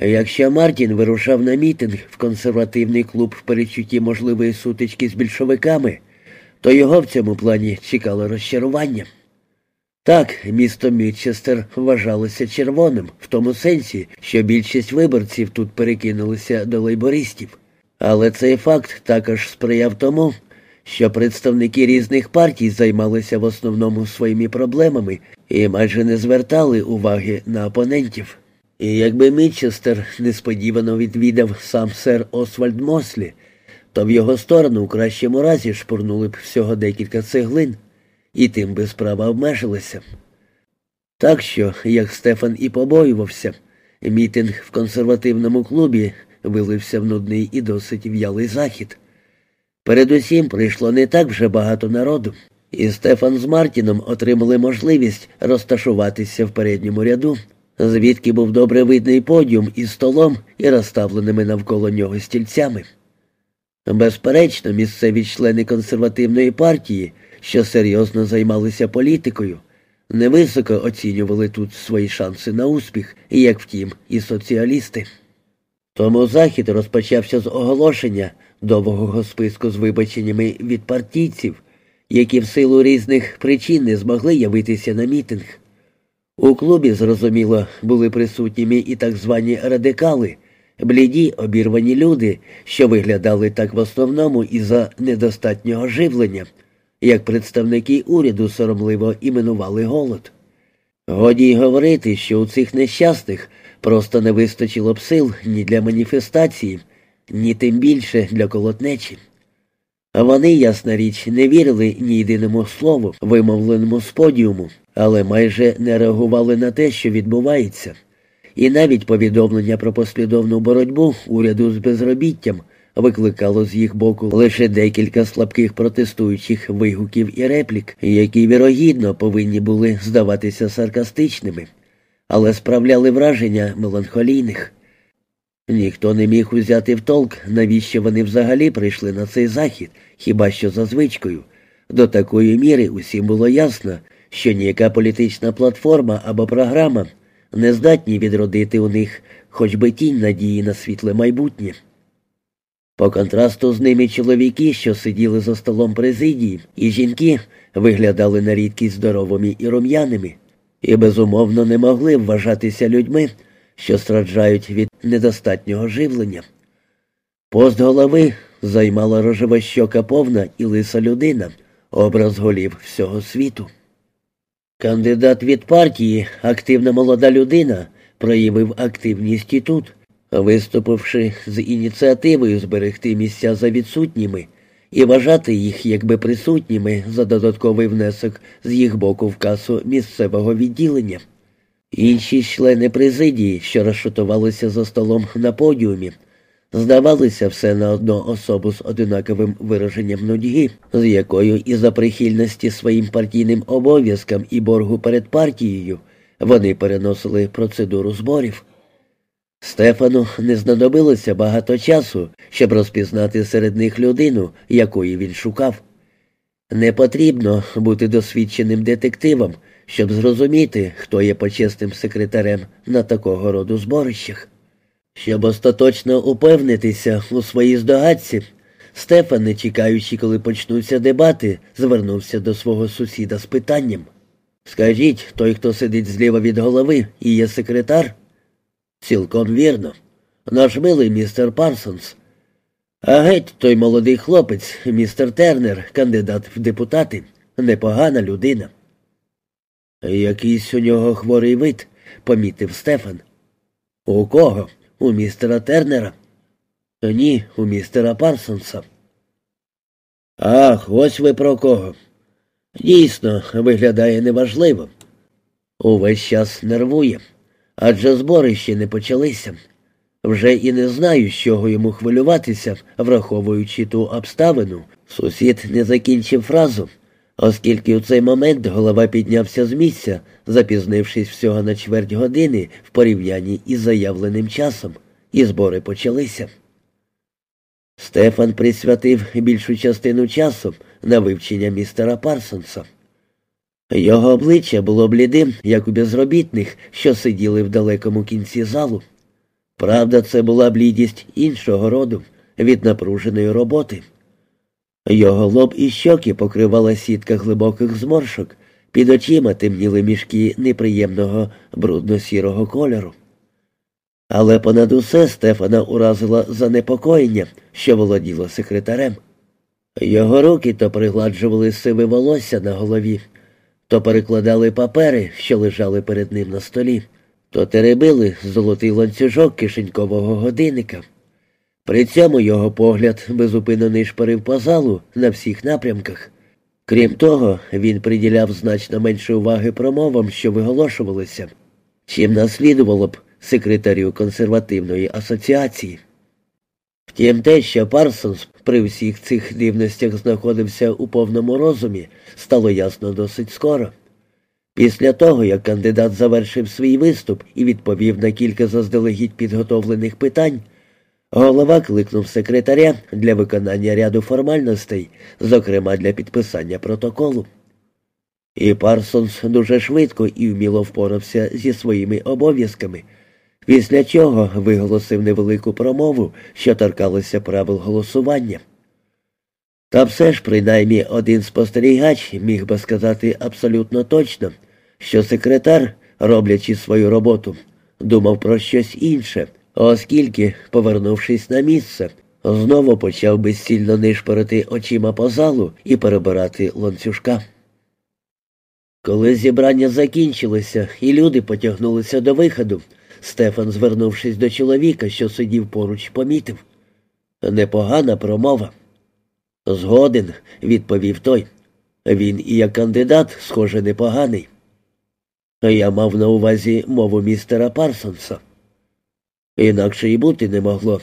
Якщо Мартін вирушав на мітинг в консервативний клуб в перечутті можливої сутички з більшовиками, то його в цьому плані чекало розчарування. Так, місто Мітчестер вважалося червоним, в тому сенсі, що більшість виборців тут перекинулися до лейбористів. Але цей факт також сприяв тому, що представники різних партій займалися в основному своїми проблемами і майже не звертали уваги на опонентів. І якби Мітчестер несподівано відвідав сам сер Освальд Мослі, то в його сторону в кращому разі шпурнули б всього декілька цеглин, і тим би справа обмежилася. Так що, як Стефан і побоювався, мітинг в консервативному клубі вилився в нудний і досить в'ялий захід. Передусім прийшло не так вже багато народу, і Стефан з Мартіном отримали можливість розташуватися в передньому ряду, звідки був добре видний подіум із столом і розставленими навколо нього стільцями. Безперечно, місцеві члени консервативної партії, що серйозно займалися політикою, невисоко оцінювали тут свої шанси на успіх, як втім, і соціалісти. Тому захід розпочався з оголошення довгого списку з вибаченнями від партійців, які в силу різних причин не змогли явитися на мітинг. У клубі, зрозуміло, були присутніми і так звані радикали, бліді обірвані люди, що виглядали так в основному із за недостатнього живлення, як представники уряду соромливо іменували голод. Годі й говорити, що у цих нещасних просто не вистачило б сил ні для маніфестації, ні тим більше для колотнечі. Вони, ясна річ, не вірили ні єдиному слову, вимовленому з подіуму, але майже не реагували на те, що відбувається, і навіть повідомлення про послідовну боротьбу уряду з безробіттям викликало з їх боку лише декілька слабких протестуючих вигуків і реплік, які вірогідно повинні були здаватися саркастичними, але справляли враження меланхолійних. Ніхто не міг узяти в толк, навіщо вони взагалі прийшли на цей захід, хіба що за звичкою. До такої міри усім було ясно, що ніяка політична платформа або програма не здатні відродити у них хоч би тінь надії на світле майбутнє. По контрасту з ними чоловіки, що сиділи за столом президії, і жінки виглядали на рідкість здоровими і рум'яними, і безумовно не могли вважатися людьми, що страждають від недостатнього живлення. Пост голови займала рожевощока повна і лиса людина, образ голів всього світу. Кандидат від партії, активна молода людина, проявив активність і тут, виступивши з ініціативою зберегти місця за відсутніми і вважати їх якби присутніми за додатковий внесок з їх боку в касу місцевого відділення. Інші члени президії, що розшутувалися за столом на подіумі, здавалися все на одну особу з одинаковим вираженням нудьги, з якою і за прихильності своїм партійним обов'язкам і боргу перед партією вони переносили процедуру зборів. Стефану не знадобилося багато часу, щоб розпізнати серед них людину, якої він шукав. Не потрібно бути досвідченим детективом, щоб зрозуміти, хто є почесним секретарем на такого роду зборищах. Щоб остаточно упевнитися у своїй здогадці, Стефан, не чекаючи, коли почнуться дебати, звернувся до свого сусіда з питанням. Скажіть, той, хто сидить зліва від голови і є секретар? Цілком вірно. Наш милий містер Парсонс. А геть той молодий хлопець, містер Тернер, кандидат в депутати, непогана людина. Якийсь у нього хворий вид, помітив Стефан. У кого? У містера Тернера? Ні, у містера Парсонса. Ах, ось ви про кого. Дійсно, виглядає неважливо. Увесь час нервує, адже збори ще не почалися. Вже і не знаю, з чого йому хвилюватися, враховуючи ту обставину. Сусід не закінчив фразу, оскільки у цей момент голова піднявся з місця, запізнившись всього на чверть години в порівнянні із заявленим часом, і збори почалися. Стефан присвятив більшу частину часу на вивчення містера Парсонса. Його обличчя було блідим, як у безробітних, що сиділи в далекому кінці залу. Правда, це була блідість іншого роду від напруженої роботи. Його лоб і щоки покривала сітка глибоких зморшок, під очима темніли мішки неприємного брудно-сірого кольору. Але понад усе Стефана уразила занепокоєння, що володіло секретарем. Його руки то пригладжували сиве волосся на голові, то перекладали папери, що лежали перед ним на столі, то теребили золотий ланцюжок кишенькового годинника. При цьому його погляд безупинно нишпорив по залу на всіх напрямках. Крім того, він приділяв значно менше уваги промовам, що виголошувалися, чим наслідувало б секретарю консервативної асоціації. Втім, те, що Парсонс при всіх цих дивностях знаходився у повному розумі, стало ясно досить скоро. Після того, як кандидат завершив свій виступ і відповів на кілька заздалегідь підготовлених питань, голова кликнув секретаря для виконання ряду формальностей, зокрема для підписання протоколу. І Парсонс дуже швидко і вміло впорався зі своїми обов'язками, після чого виголосив невелику промову, що торкалася правил голосування. Та все ж, принаймні, один спостерігач міг би сказати абсолютно точно, що секретар, роблячи свою роботу, думав про щось інше, оскільки, повернувшись на місце, знову почав безсильно нишпорити очима по залу і перебирати ланцюжка. Коли зібрання закінчилося і люди потягнулися до виходу, Стефан, звернувшись до чоловіка, що сидів поруч, помітив. Непогана промова. Згоден, відповів той. Він і як кандидат, схоже, непоганий. Я мав на увазі мову містера Парсонса. Інакше і бути не могло.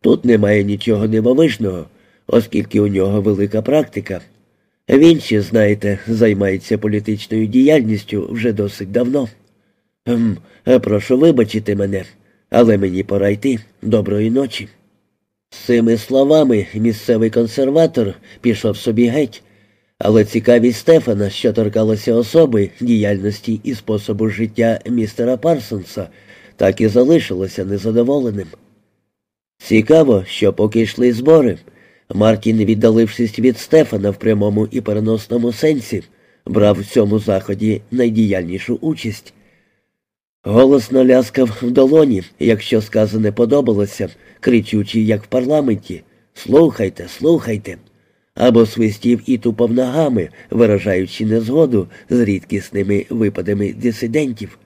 Тут немає нічого невовижного, оскільки у нього велика практика. Він ще, знаєте, займається політичною діяльністю вже досить давно. Ем, Прошу вибачити мене, але мені пора йти. Доброї ночі. З цими словами місцевий консерватор пішов собі геть, але цікавість Стефана, що торкалася особи, діяльності і способу життя містера Парсонса, так і залишилося незадоволеним. Цікаво, що поки йшли збори, Мартін, віддалившись від Стефана в прямому і переносному сенсі, брав в цьому заході найдіяльнішу участь. Голосно ляскав в долоні, якщо сказане подобалося, кричучи, як в парламенті Слухайте, слухайте. Або свистів і тупав ногами, виражаючи незгоду з рідкісними випадами дисидентів.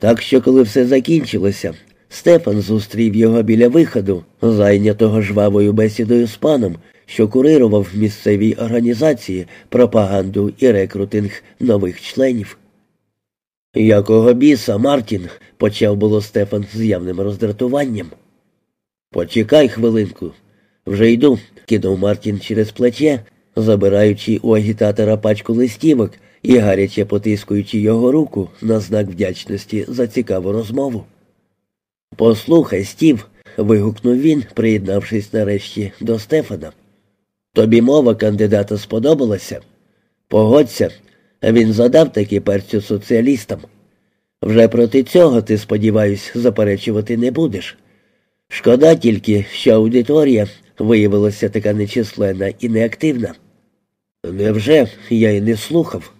Так що, коли все закінчилося, Стефан зустрів його біля виходу, зайнятого жвавою бесідою з паном, що курирував в місцевій організації пропаганду і рекрутинг нових членів. Якого біса, Мартін, почав було Стефан з явним роздратуванням. Почекай хвилинку. Вже йду, кинув Мартін через плече, забираючи у агітатора пачку листівок і гаряче потискуючи його руку на знак вдячності за цікаву розмову. Послухай, Стів, вигукнув він, приєднавшись нарешті до Стефана. Тобі мова кандидата сподобалася? Погодься, він задав такі перцю соціалістам. Вже проти цього, ти, сподіваюсь, заперечувати не будеш. Шкода тільки, що аудиторія виявилася така нечисленна і неактивна. Невже я й не слухав?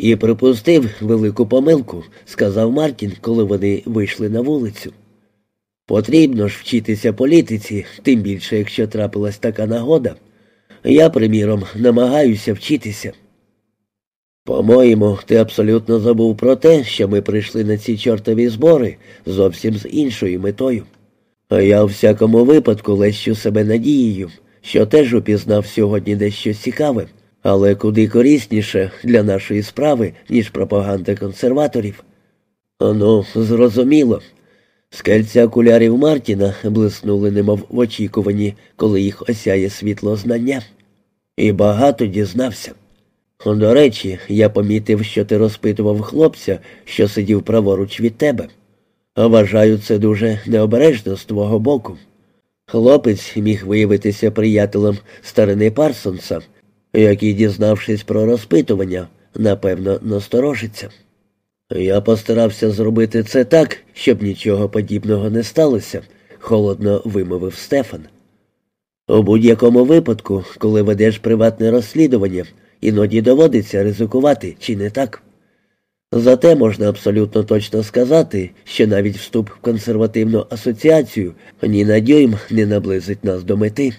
І припустив велику помилку, сказав Мартін, коли вони вийшли на вулицю. Потрібно ж вчитися політиці, тим більше, якщо трапилась така нагода. Я, приміром, намагаюся вчитися. По-моєму, ти абсолютно забув про те, що ми прийшли на ці чортові збори зовсім з іншою метою. А я у всякому випадку лещу себе надією, що теж упізнав сьогодні дещо цікаве, але куди корисніше для нашої справи, ніж пропаганда консерваторів. Ну, зрозуміло. Скельця окулярів Мартіна блиснули, немов в очікуванні, коли їх осяє світло знання. І багато дізнався. До речі, я помітив, що ти розпитував хлопця, що сидів праворуч від тебе. Вважаю, це дуже необережно з твого боку. Хлопець міг виявитися приятелем старини Парсонса, який, дізнавшись про розпитування, напевно, насторожиться. Я постарався зробити це так, щоб нічого подібного не сталося, холодно вимовив Стефан. У будь-якому випадку, коли ведеш приватне розслідування, іноді доводиться ризикувати, чи не так? Зате можна абсолютно точно сказати, що навіть вступ в консервативну асоціацію ні на дюйм не наблизить нас до мети.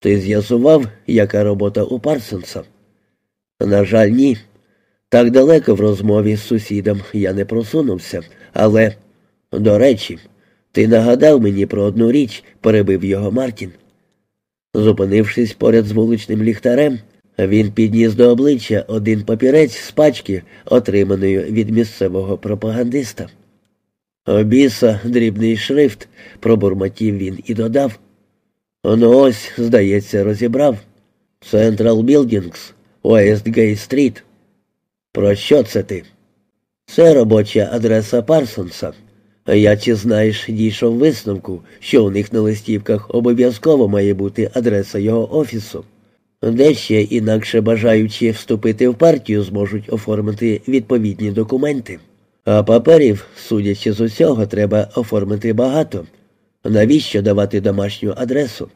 Ти з'ясував, яка робота у Парсонса? На жаль, ні. Так далеко в розмові з сусідом я не просунувся, але, до речі, ти нагадав мені про одну річ, перебив його Мартін. Зупинившись поряд з вуличним ліхтарем, він підніс до обличчя один папірець з пачки, отриманої від місцевого пропагандиста. Обіса, дрібний шрифт, пробурмотів він і додав. Ну ось, здається, розібрав. Централ Білдінгс, Уестгейт Стріт. Про що це ти? Це робоча адреса Парсонса. Я чи знаєш, дійшов висновку, що у них на листівках обов'язково має бути адреса його офісу. Де ще інакше бажаючи вступити в партію, зможуть оформити відповідні документи. А паперів, судячи з усього, треба оформити багато. Навіщо давати домашню адресу?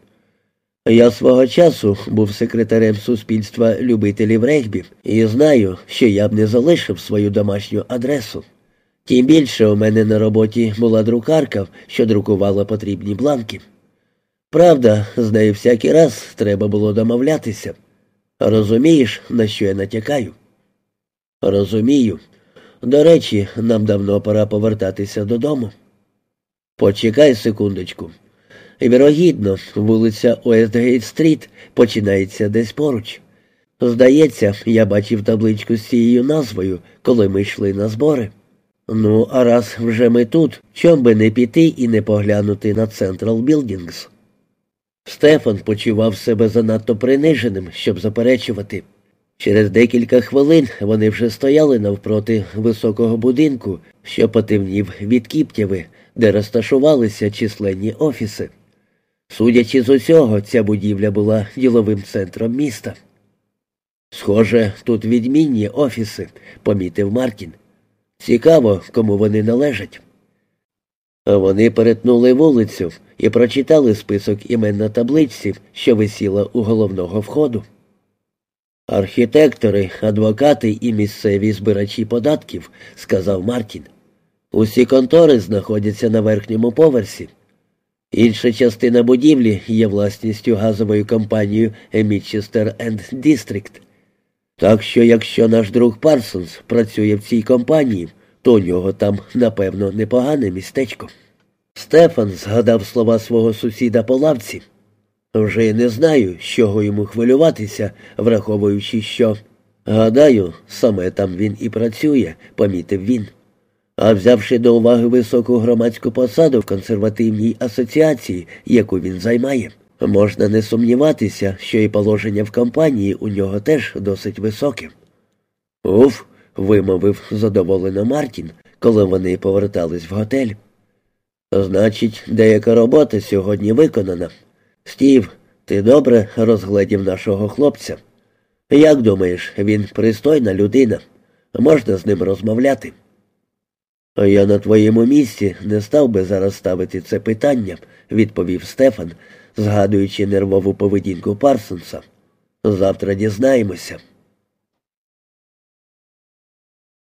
Я свого часу був секретарем суспільства любителів регбі і знаю, що я б не залишив свою домашню адресу. Тим більше у мене на роботі була друкарка, що друкувала потрібні бланки. Правда, з нею всякий раз треба було домовлятися. Розумієш, на що я натякаю? Розумію. До речі, нам давно пора повертатися додому. Почекай секундочку. Вірогідно, вулиця Уестгейт-стріт починається десь поруч. Здається, я бачив табличку з цією назвою, коли ми йшли на збори. Ну, а раз вже ми тут, чом би не піти і не поглянути на Централ Білдінгс? Стефан почував себе занадто приниженим, щоб заперечувати. Через декілька хвилин вони вже стояли навпроти високого будинку, що потемнів від Кіптєви, де розташувалися численні офіси. Судячи з усього, ця будівля була діловим центром міста. Схоже, тут відмінні офіси, помітив Мартін. Цікаво, кому вони належать. Вони перетнули вулицю і прочитали список імен на табличці, що висіла у головного входу. Архітектори, адвокати і місцеві збирачі податків, сказав Мартін. Усі контори знаходяться на верхньому поверсі. Інша частина будівлі є власністю газової компанії Мітчестер енд Дістрикт. Так що, якщо наш друг Парсонс працює в цій компанії, то у нього там, напевно, непогане містечко. Стефан згадав слова свого сусіда по лавці. Вже не знаю, з чого йому хвилюватися, враховуючи, що. Гадаю, саме там він і працює, помітив він. А взявши до уваги високу громадську посаду в консервативній асоціації, яку він займає, можна не сумніватися, що і положення в компанії у нього теж досить високе. Уф, вимовив задоволено Мартін, коли вони повертались в готель. Значить, деяка робота сьогодні виконана. Стів, ти добре розгледів нашого хлопця. Як думаєш, він пристойна людина? Можна з ним розмовляти? Я на твоєму місці не став би зараз ставити це питання, відповів Стефан, згадуючи нервову поведінку Парсонса. Завтра дізнаємося.